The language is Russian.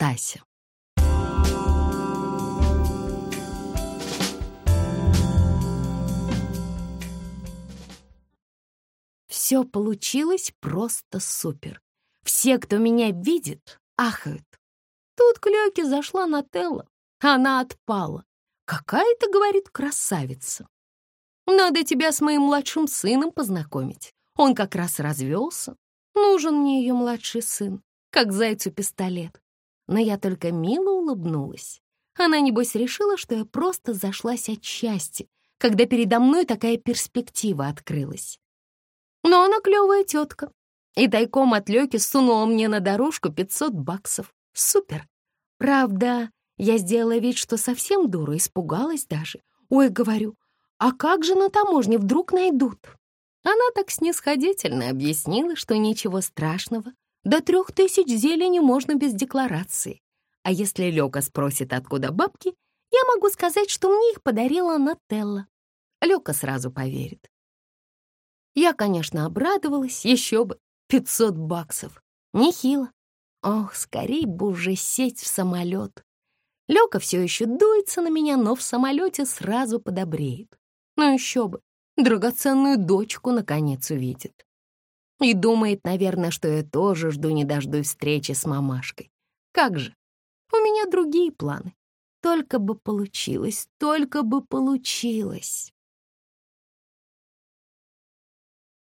Стася. Все получилось просто супер. Все, кто меня видит, ахают. Тут к Лёке зашла Нателла. Она отпала. Какая ты, говорит, красавица. Надо тебя с моим младшим сыном познакомить. Он как раз развелся. Нужен мне ее младший сын, как зайцу пистолет. Но я только мило улыбнулась. Она, небось, решила, что я просто зашлась от счастья, когда передо мной такая перспектива открылась. Но она клевая тетка. И тайком от Лёки сунула мне на дорожку 500 баксов. Супер. Правда, я сделала вид, что совсем дура, испугалась даже. Ой, говорю, а как же на таможне вдруг найдут? Она так снисходительно объяснила, что ничего страшного. До трех тысяч зелени можно без декларации. А если Лёка спросит, откуда бабки, я могу сказать, что мне их подарила Нателла. Лёка сразу поверит. Я, конечно, обрадовалась, еще бы, 500 баксов. Нехило. Ох, скорей бы уже сесть в самолет. Лёка все еще дуется на меня, но в самолете сразу подобреет. Ну еще бы, драгоценную дочку наконец увидит. И думает, наверное, что я тоже жду не дождусь встречи с мамашкой. Как же, у меня другие планы. Только бы получилось, только бы получилось.